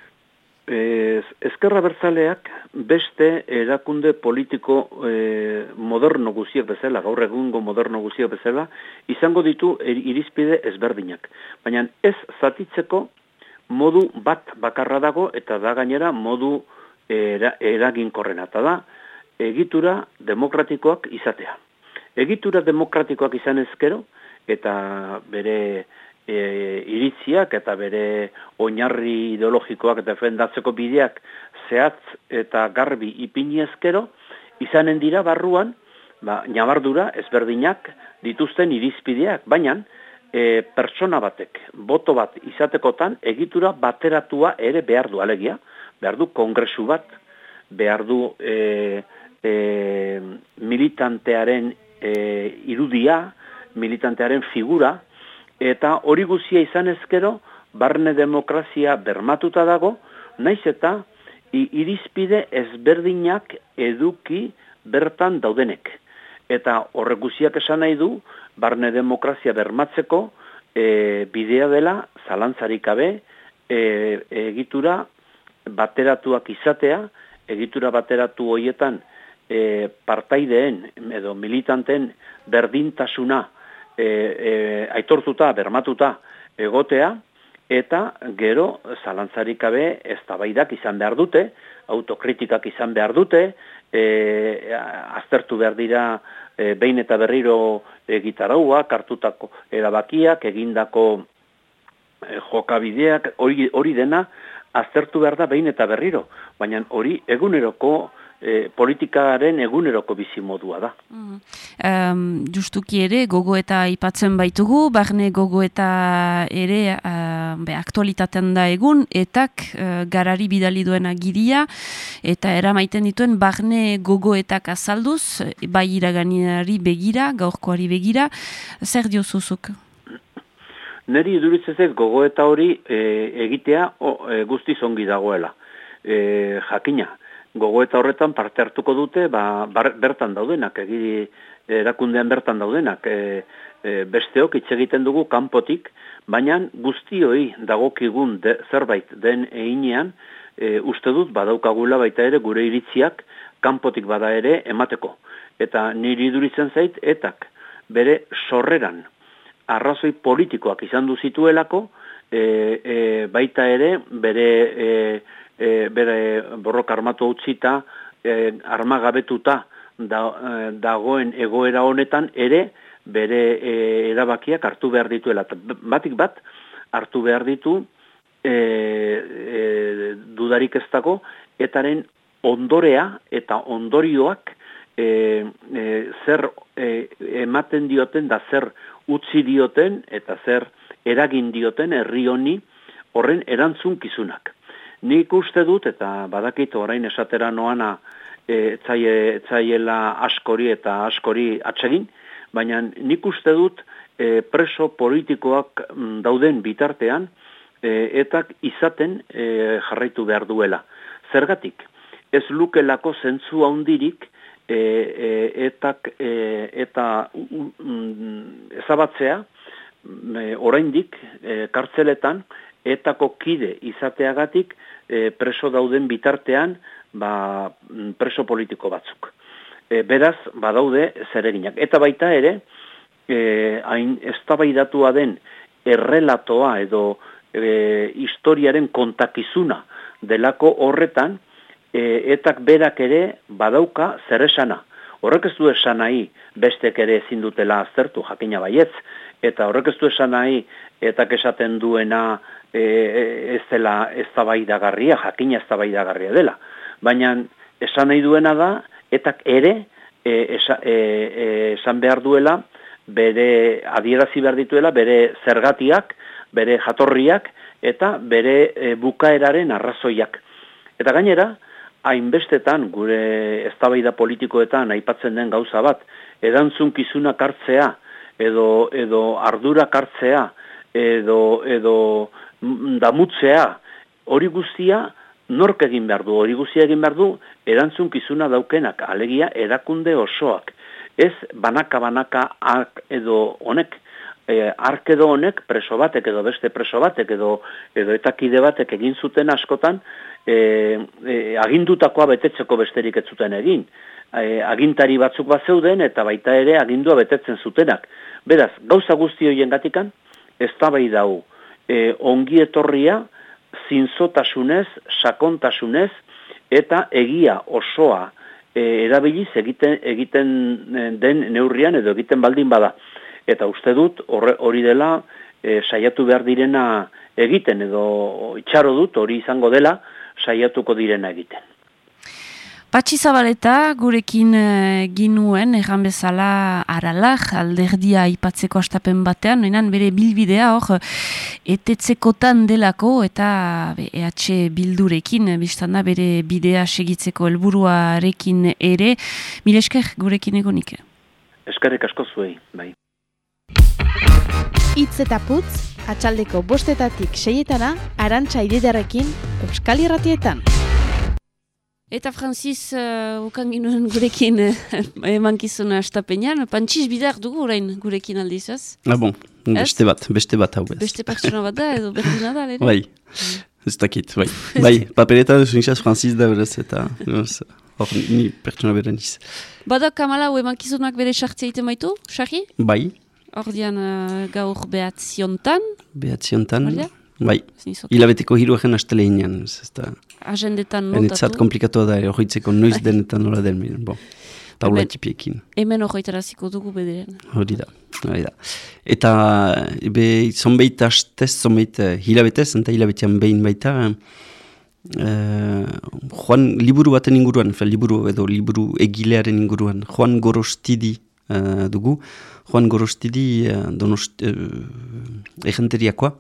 Ez, ezkerra bertzaleak beste erakunde politiko e, moderno guziak bezala, gaur egungo moderno guziak bezala, izango ditu irizpide ezberdinak. Baina ez zatitzeko modu bat bakarra dago eta da gainera modu era, eraginkorrena. Eta da, egitura demokratikoak izatea. Egitura demokratikoak izan ezkero eta bere e, iritziak eta bere oinarri ideologikoak defendatzeko bideak zehatz eta garbi ipini ezkero, izanen dira barruan, ba, nabardura ezberdinak dituzten irizpideak, baina e, pertsona batek, boto bat izatekotan, egitura bateratua ere behar du alegia, behar du kongresu bat, behar du e, e, militantearen e, irudia, militantearen figura, eta hori guzia izan ezkero, barne demokrazia bermatuta dago, naiz eta irizpide ezberdinak eduki bertan daudenek. Eta horrek guziak esan nahi du, barne demokrazia bermatzeko e, bidea dela, zalantzarik abe, e, egitura bateratuak izatea, egitura bateratu hoietan e, partaideen edo militanten berdintasuna e, e, aitortuta, bermatuta egotea, eta gero zalantzarik gabe eztabaidak izan behar dute, autokritikak izan behar dute, e, aztertu behar dira e, behin eta berriro e, gitaraua, kartutako erabakiak, egindako e, jokabideak, hori, hori dena, aztertu behar da behin eta berriro, baina hori eguneroko e, politikaren eguneroko bizi modua da. Mm. Um, justuki ere, gogo eta ipatzen baitugu, barne gogo eta ere uh, be, aktualitatean da egun, etak uh, garari bidali duen agiria, eta eramaiten dituen barne gogoetak azalduz, bai iraganiari begira, gaurkoari begira, zer diozuzuk? Neri iduritzez ez gogoeta hori e, egitea o, e, guztiz ongi dagoela. E, jakina, gogoeta horretan parte hartuko dute, ba, bertan daudenak, egiri erakundean bertan daudenak, e, e, besteok hitz egiten dugu kanpotik, baina guztioi dagokigun de, zerbait den einean, e, uste dut badaukagula baita ere gure iritziak kanpotik bada ere emateko. Eta niri iduritzen zait, etak bere sorreran, arrazoi politikoak izan du zituelako, e, e, baita ere bere, e, e, bere borrok armatu utzita, e, armagabetuta da, e, dagoen egoera honetan ere bere e, erabakiak hartu behar dituela. Batik bat, hartu behar ditu e, e, dudarik ez dago, etaren ondorea eta ondorioak e, e, zer e, ematen dioten da zer utzi dioten eta zer eragin dioten herri honi horren erantzunkizunak. Nik uste dut eta badakit orain esatera noana e, etzaiela askori eta askori atsegin, baina nik uste dut e, preso politikoak mm, dauden bitartean e, etak izaten e, jarraitu behar duela. Zergatik, ez lukelako zentzu handirik e, e, etak e, eta mm, ezabatzea e, oraindik e, kartzeletan etako kide izateagatik e, preso dauden bitartean ba, mm, preso politiko batzuk. E, beraz, badaude zereginak. Eta baita ere, e, hain eztabaidatua den errelatoa edo e, historiaren kontakizuna delako horretan, e, etak berak ere badauka zer esana. Horrek ez du esan nahi bestek ere ezin dutela aztertu, jakina baietz, eta horrek ez du esan nahi etak esaten duena e, ez dela ez garria, jakina ez garria dela. Baina esan nahi duena da, etak ere e, esa, e, e, esan behar duela, bere adierazi behar dituela, bere zergatiak, bere jatorriak, eta bere e, bukaeraren arrazoiak. Eta gainera, hainbestetan gure eztabaida politikoetan aipatzen den gauza bat, erantzunkizunak hartzea edo edo ardurak hartzea edo edo damutzea hori guztia nork egin behar du, hori guztia egin behar du erantzunkizuna daukenak, alegia erakunde osoak. Ez banaka banaka ark edo honek, e, ark edo honek preso batek edo beste preso batek edo edo etakide batek egin zuten askotan e, e, agindutakoa betetzeko besterik ez zuten egin. E, agintari batzuk bat zeuden eta baita ere agindua betetzen zutenak. Beraz, gauza guzti horien gatikan, ez tabai dau e, ongi etorria zinzotasunez, sakontasunez eta egia osoa e, erabiliz egiten, egiten den neurrian edo egiten baldin bada. Eta uste dut hori dela e, saiatu behar direna egiten edo itxaro dut hori izango dela saiatuko direna egiten. Patxi Zabaleta gurekin uh, ginuen, erran bezala aralak, alderdia ipatzeko astapen batean, noinan bere bilbidea hor, etetzekotan delako eta be, EH bildurekin, biztan da bere bidea segitzeko helburuarekin ere, mil esker gurekin egonik? Eskerrik asko zuei, bai. Itz eta putz, atxaldeko bostetatik seietana, arantxa ididarekin, Euskal Irratietan. Eta Francis, uh, ukan ginoen gurekin uh, emankizuna astapenean, pantxiz bidar dugu orain gurekin aldiz, ez? Ah bon, beste bat, beste bat hau ez. Beste pertsona bat da, edo berdina da, lehen? Bai, ez dakit, bai. bai, papereta duzun Francis da berez, eta hor ni pertsona beren iz. Bada kamala, emankizunak bere sartzea ite maitu, Sarri? Bai, Ordian uh, gaur behatziontan. Behatziontan, bai. Hilabeteko hiru egen astele inean. Agendetan notatu. Enetzat komplikatu da, horitzeko noiz denetan nola den. Bon. Taula tipiekin. Hemen horretaraziko dugu bederen. Hori da, hori da. Eta ebe zonbeit astez, zonbeit uh, hilabetez, eta hilabetean behin baita, uh, Juan liburu baten inguruan, fel, liburu edo liburu egilearen inguruan, Juan Gorostidi uh, dugu. Juan Gorostidi uh, donost, uh, egenteriakoa,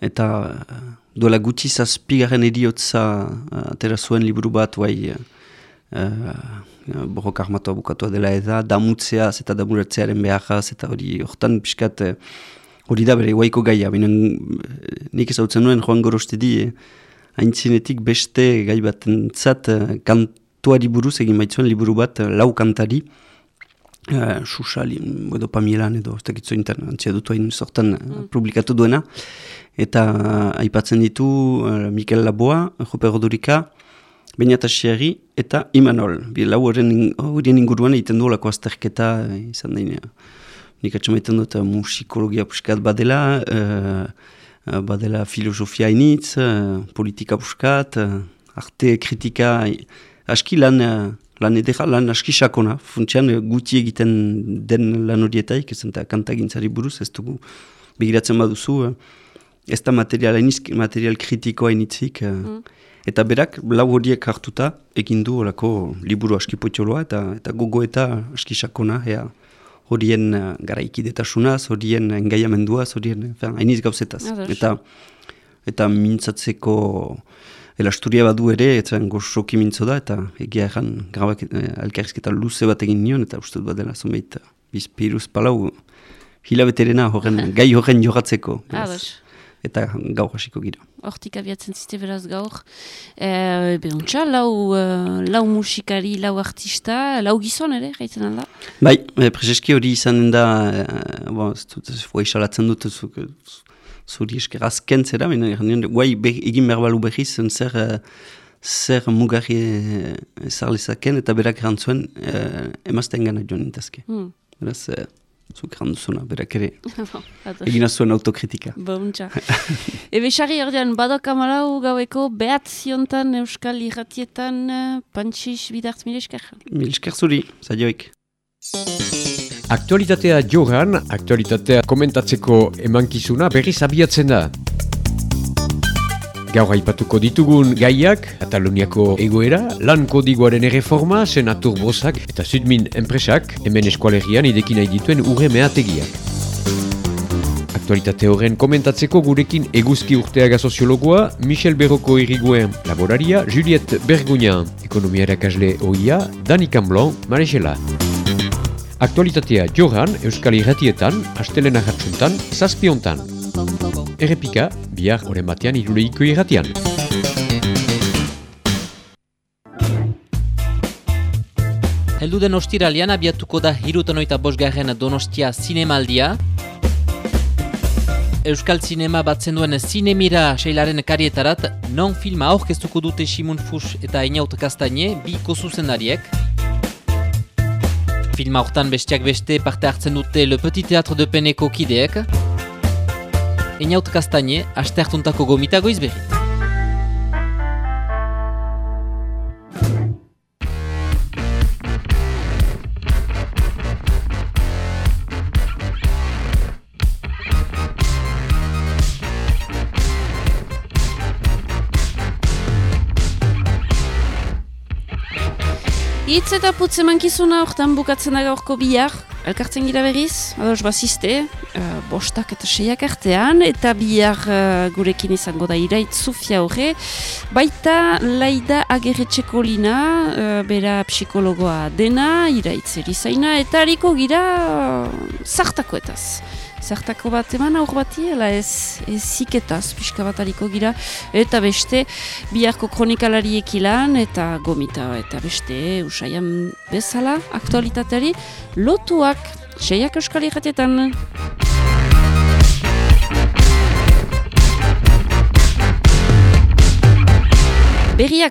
eta uh, duela gutxi zazpigaren eriotza uh, atera zuen liburu bat, guai, uh, borrok armatua bukatua dela eda, damutzeaz eta damuratzearen beharaz, eta hori hortan piskat hori da bere guaiko gaia, baina nik ezautzen nuen joan goroste di, haintzinetik beste gai bat entzat, kantuari buruz egin baitzuen liburu bat, lau kantari, uh, Susa, edo Pamielan edo ez dakitzu intan, antzia dutu hain sortan mm. publikatu duena. Eta uh, aipatzen ditu uh, Mikel Laboa, Jope Rodurika, Beñata Xerri eta Imanol. Bi lau horien inguruan egiten du lako azterketa, izan dain, nik atxamaiten dut musikologia puskat badela, uh, badela filosofia initz, uh, politika puskat, uh, arte kritika, aski lan lan edera, lan aski sakona, funtsian eh, guti egiten den lan horietaik, ez eta kantagintzari buruz, ez dugu begiratzen baduzu, eh, ez da material, material kritikoa initzik, eh, mm. eta berak, lau horiek hartuta, egin du horako liburu aski potxoloa, eta, eta gogo eta aski sakona, ea, horien garaikidetasunaz, horien engaiamenduaz, horien, hainiz gauzetaz. Eta, eta mintzatzeko elasturia badu ere, etzen gozoki mintzo da, eta egia egan grabak eh, luze bat egin nion, eta uste bat dela zumeit, bizpiruz palau, hilabeterena horren, gai horren jogatzeko. Eta gaur hasiko gira. Hortik abiatzen ziste beraz gaur. E, Behontxa, lau, lau musikari, lau artista, lau gizon ere, gaitzen alda? Bai, e, prezeski hori izan da, e, bon, ez dut, dut, zuri esker azken zera, guai egin behar balu behiz, zer, uh, zer mugarri uh, eta berak erantzuen uh, emazten gana joan intazke. Mm. Beraz, uh, zuk eranduzuna, berak ere. egin azuen autokritika. Bontxa. Ebe xarri erdian, badok amalau gaueko behat ziontan euskal irratietan uh, pantxiz bidart mil esker. Mil esker zuri, zaioik. Aktualitatea johan, aktualitatea komentatzeko emankizuna berriz abiatzen da. Gaur haipatuko ditugun gaiak, Kataluniako egoera, lan kodiguaren erreforma, senatur bozak eta zudmin enpresak, hemen eskualerian idekin nahi dituen urre mehategiak. Aktualitate horren komentatzeko gurekin eguzki urteaga soziologoa, Michel Berroko iriguen laboraria, Juliette Bergugnan, ekonomia erakasle OIA, Dani Camblon, Marexela. Aktualitatea johan Euskal Irratietan, Astelena Jatsuntan, Zazpiontan. Errepika, bihar oren batean iruleiko irratian. Heldu den ostiralian abiatuko da hirutan oita bosgarren donostia zinemaldia. Euskal Zinema batzen duen Zinemira seilaren karietarat, non filma aurkeztuko dute Simon Fuchs eta Inaut Kastaine, bi zuzendariek. Filma hortan bestiak beste parte hartzen Le Petit Teatro de Peneko kideek. Einaut Kastaine, aste hartuntako gomitago izberri. Itz eta putz emankizuna hortan bukatzen da gaurko bihar, elkartzen gira berriz, ados bazizte, uh, bostak eta seiak artean, eta bihar uh, gurekin izango da irait zufia horre, baita laida agerretxeko lina, uh, bera psikologoa dena, iraitz erizaina, eta hariko gira uh, zartakoetaz zertako bat eman aur bati, ala ez, ez ziketaz, pixka bat gira, eta beste, biharko kronikalariek ilan, eta gomita, eta beste, usaian bezala, aktualitateari, lotuak, seiak euskal irratietan. Berriak